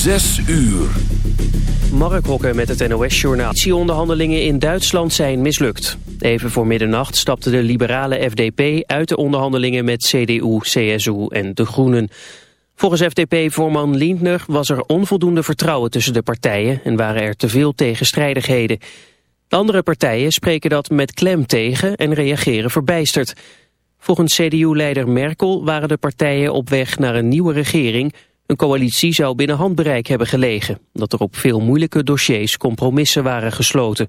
Zes uur. Mark Hokker met het NOS-journaal. onderhandelingen in Duitsland zijn mislukt. Even voor middernacht stapte de liberale FDP uit de onderhandelingen met CDU, CSU en de Groenen. Volgens FDP-voorman Lindner was er onvoldoende vertrouwen tussen de partijen en waren er te veel tegenstrijdigheden. De andere partijen spreken dat met klem tegen en reageren verbijsterd. Volgens CDU-leider Merkel waren de partijen op weg naar een nieuwe regering een coalitie zou binnen handbereik hebben gelegen, dat er op veel moeilijke dossiers compromissen waren gesloten.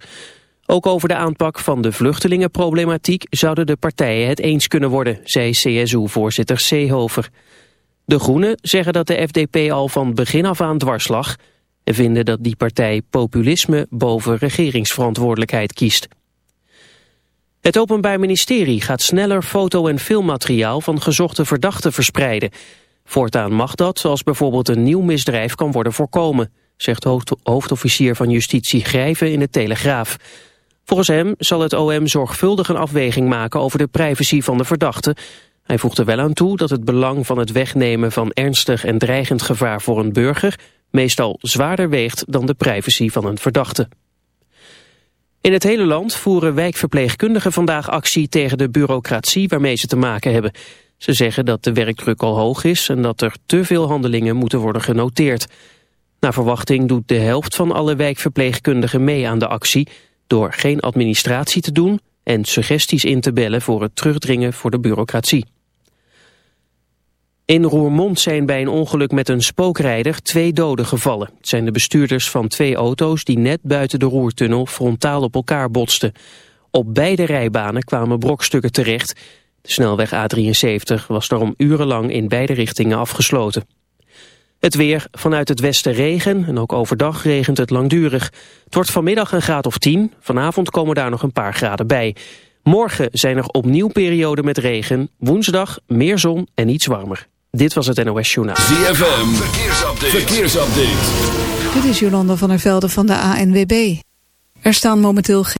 Ook over de aanpak van de vluchtelingenproblematiek zouden de partijen het eens kunnen worden, zei CSU-voorzitter Seehofer. De Groenen zeggen dat de FDP al van begin af aan dwars lag en vinden dat die partij populisme boven regeringsverantwoordelijkheid kiest. Het Openbaar Ministerie gaat sneller foto- en filmmateriaal van gezochte verdachten verspreiden. Voortaan mag dat, zoals bijvoorbeeld een nieuw misdrijf kan worden voorkomen, zegt hoofdofficier van Justitie Grijven in de Telegraaf. Volgens hem zal het OM zorgvuldig een afweging maken over de privacy van de verdachte. Hij voegt er wel aan toe dat het belang van het wegnemen van ernstig en dreigend gevaar voor een burger meestal zwaarder weegt dan de privacy van een verdachte. In het hele land voeren wijkverpleegkundigen vandaag actie tegen de bureaucratie waarmee ze te maken hebben. Ze zeggen dat de werkdruk al hoog is en dat er te veel handelingen moeten worden genoteerd. Naar verwachting doet de helft van alle wijkverpleegkundigen mee aan de actie... door geen administratie te doen en suggesties in te bellen voor het terugdringen voor de bureaucratie. In Roermond zijn bij een ongeluk met een spookrijder twee doden gevallen. Het zijn de bestuurders van twee auto's die net buiten de Roertunnel frontaal op elkaar botsten. Op beide rijbanen kwamen brokstukken terecht de snelweg A73 was daarom urenlang in beide richtingen afgesloten. Het weer, vanuit het westen regen en ook overdag regent het langdurig. Het wordt vanmiddag een graad of 10, vanavond komen daar nog een paar graden bij. Morgen zijn er opnieuw perioden met regen, woensdag meer zon en iets warmer. Dit was het NOS Journaal. ZFM, verkeersupdate. verkeersupdate. Dit is Jolanda van der Velde van de ANWB. Er staan momenteel geen...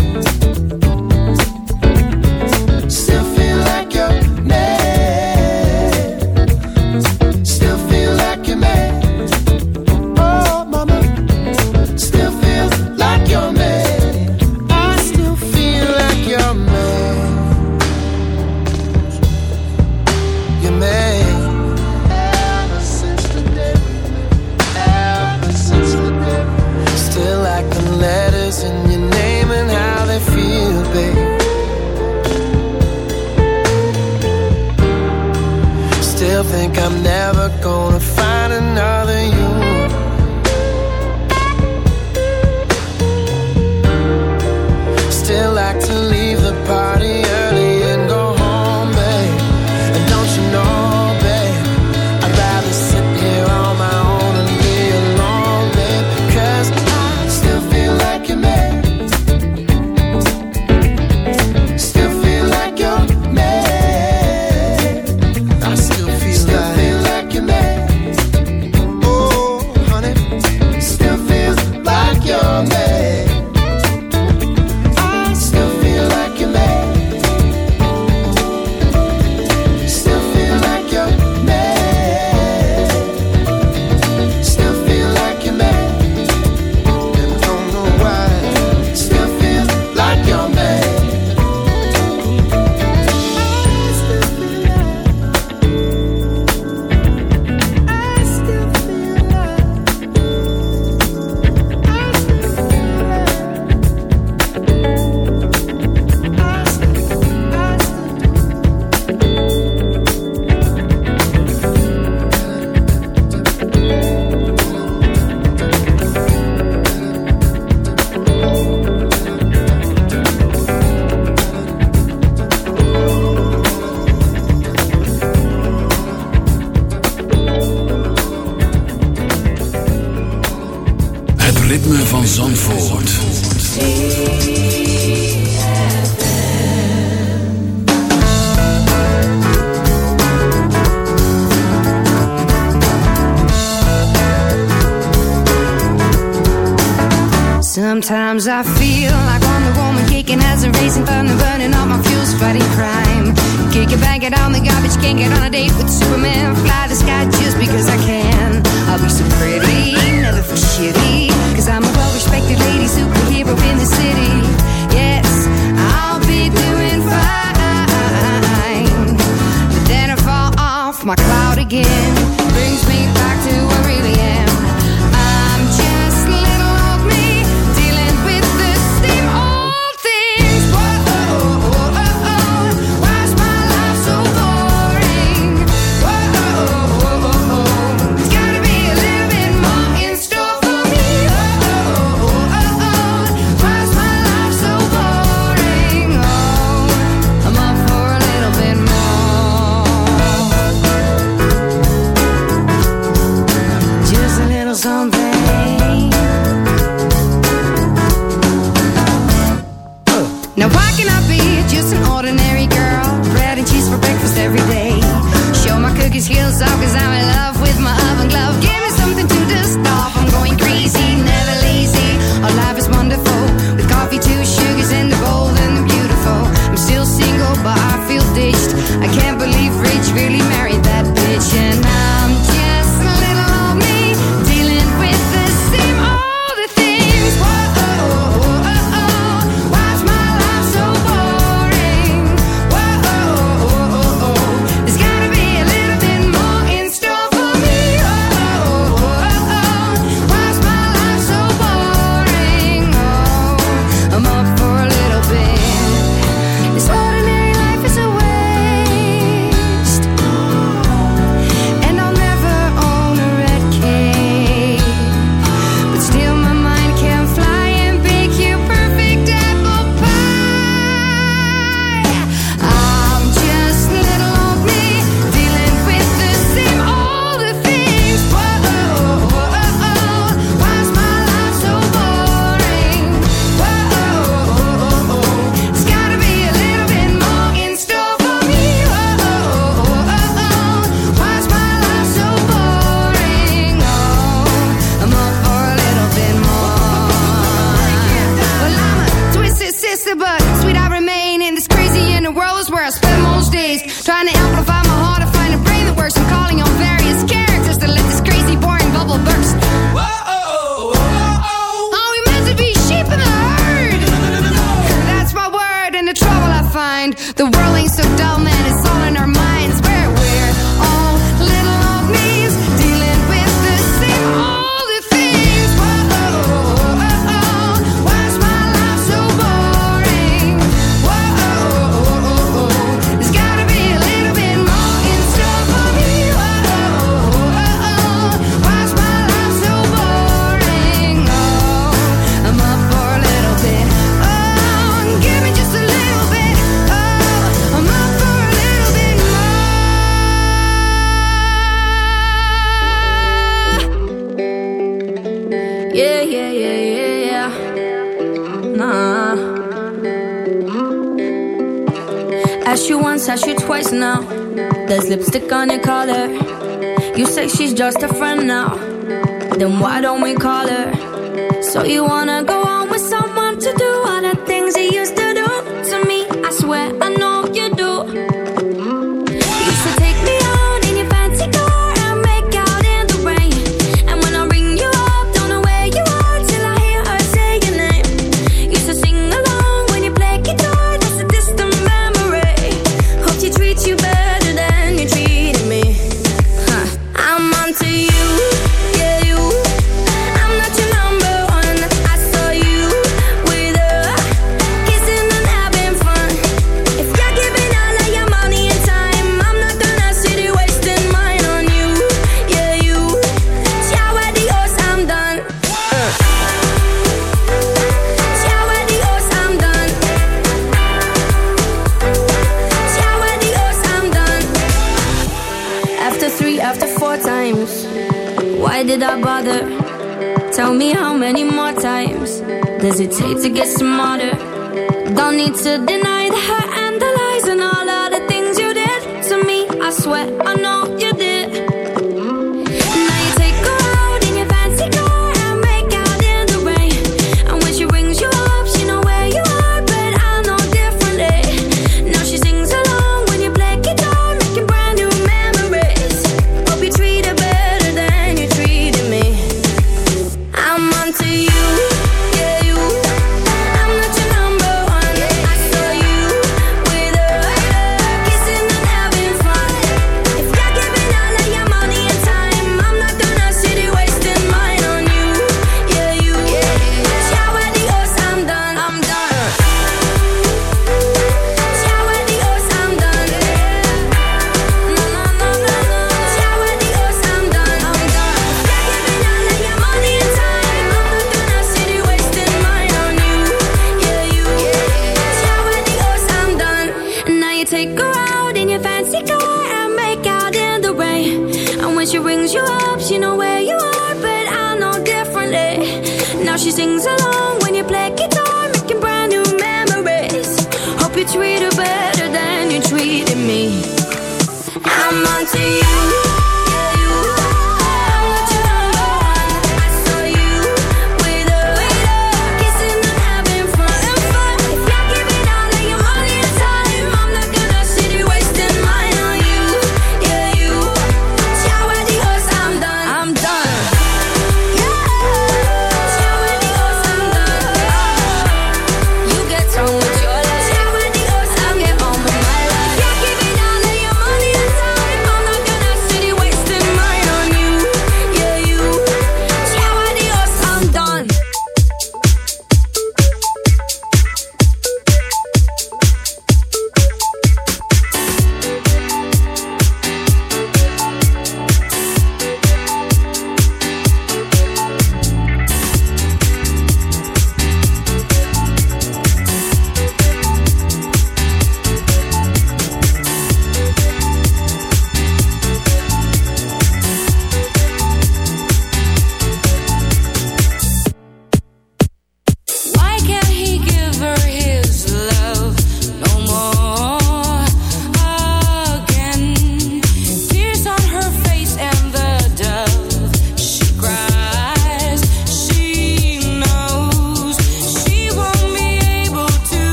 Sometimes I feel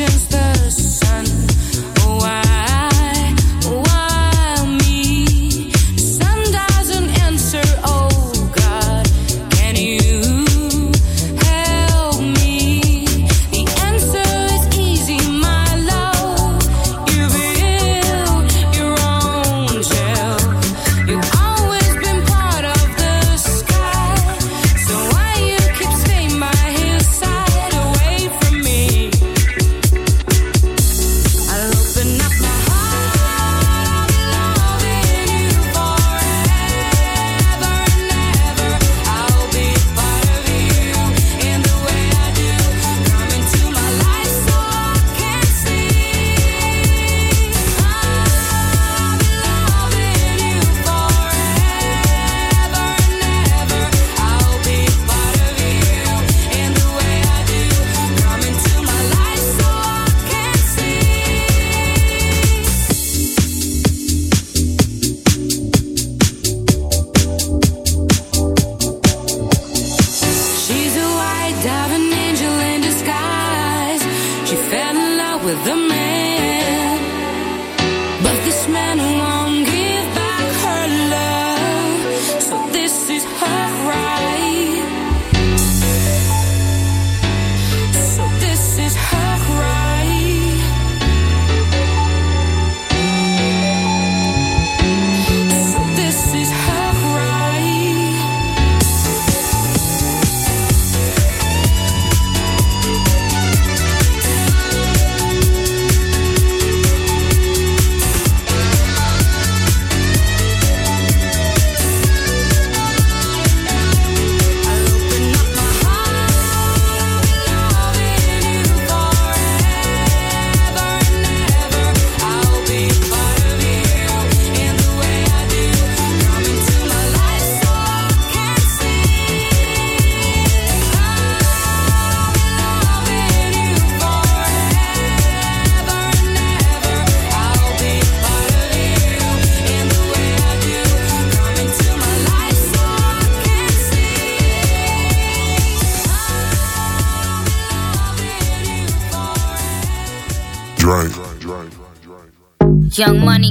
emotions Young money,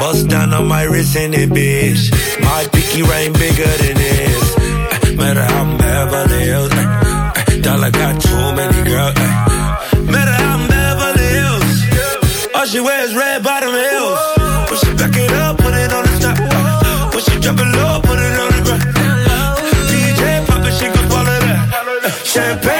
Bust down on my wrist in it, bitch. My pinky ring bigger than this. Eh, Matter how I'm Beverly Hills. eh, Dollar got too many girls. eh. Matter how I'm Beverly Hills. All she wears red bottom heels. When she back it up, put it on the top. eh. When she drop it low, put it on the ground. DJ pop it, she gon' swallow that. Champagne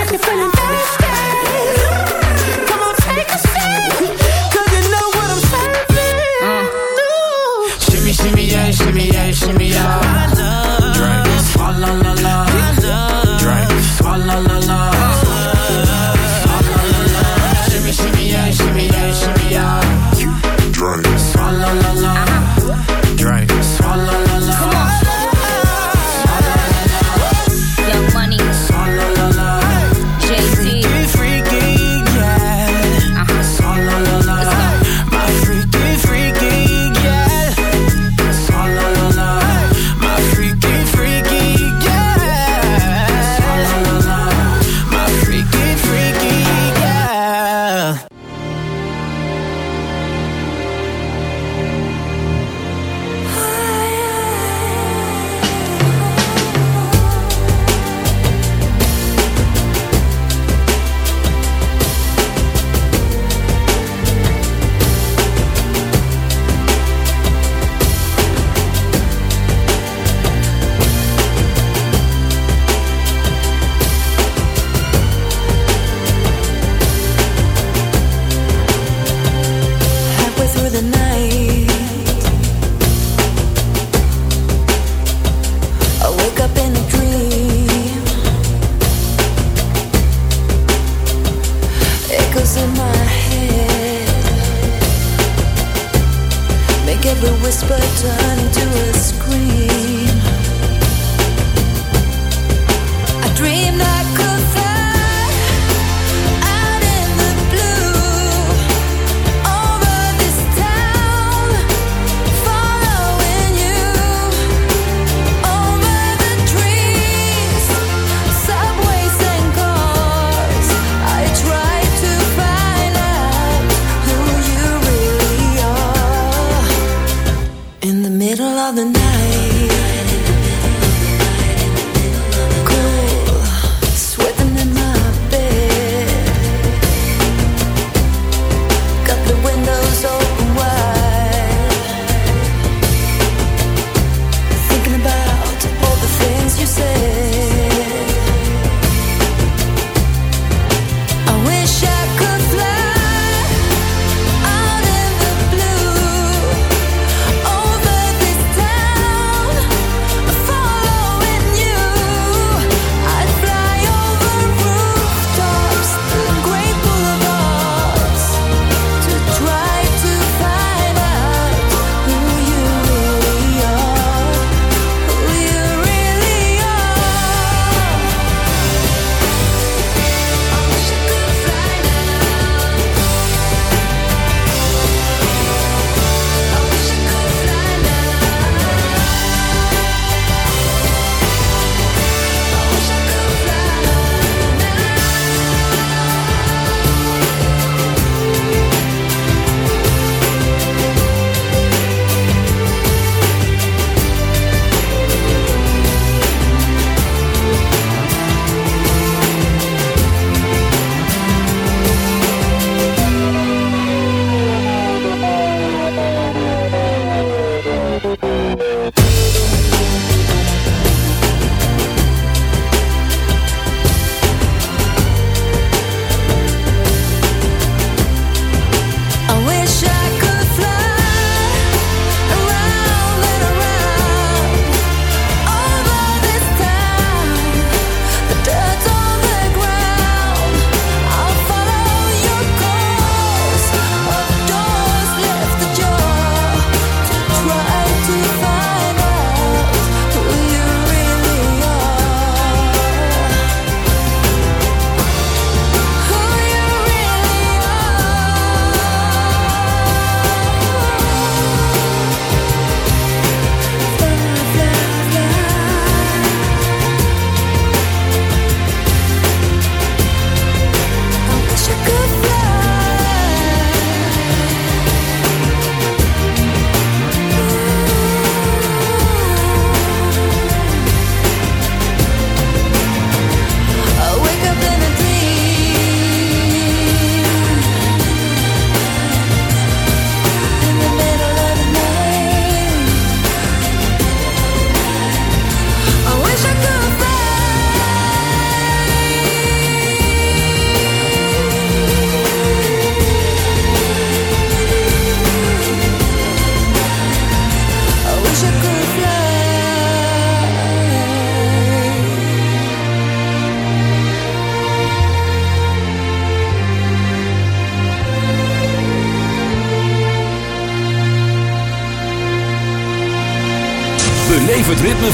if you're feeling thirsty, come on take a sip, 'cause you know what I'm serving. Shimmy, shimmy, yeah, shimmy, yeah, shimmy, yeah. Drink, swalla la la. La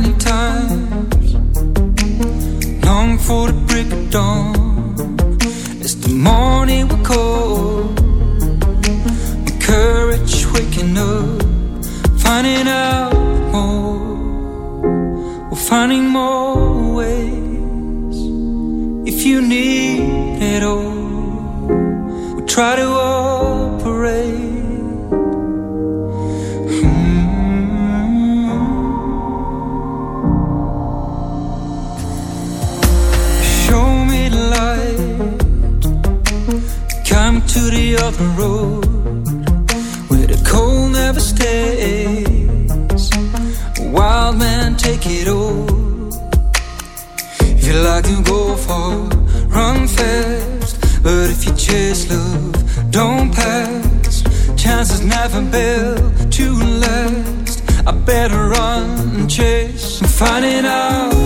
many times, long for the break of dawn. It's the morning we call. My courage waking up finding out more, we're finding more ways. If you need it all, we try to a bill to last. I better run and chase and find it out.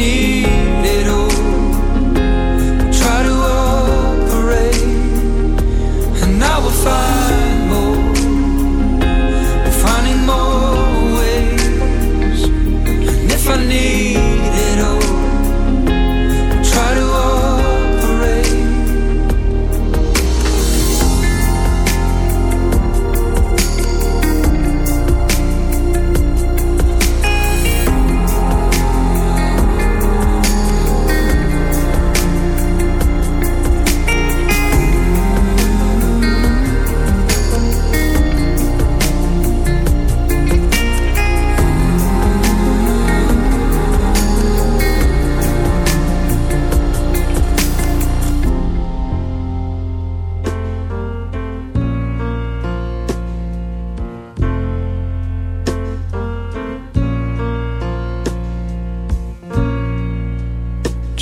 need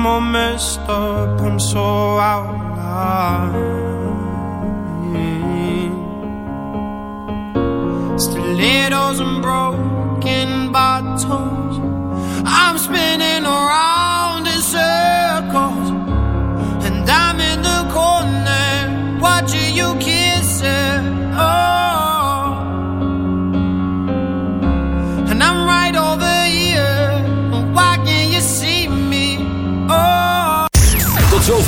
I'm all messed up, I'm so out of line. Stilettos and broken bottles. I'm spinning around in circles. And I'm in the corner watching you kiss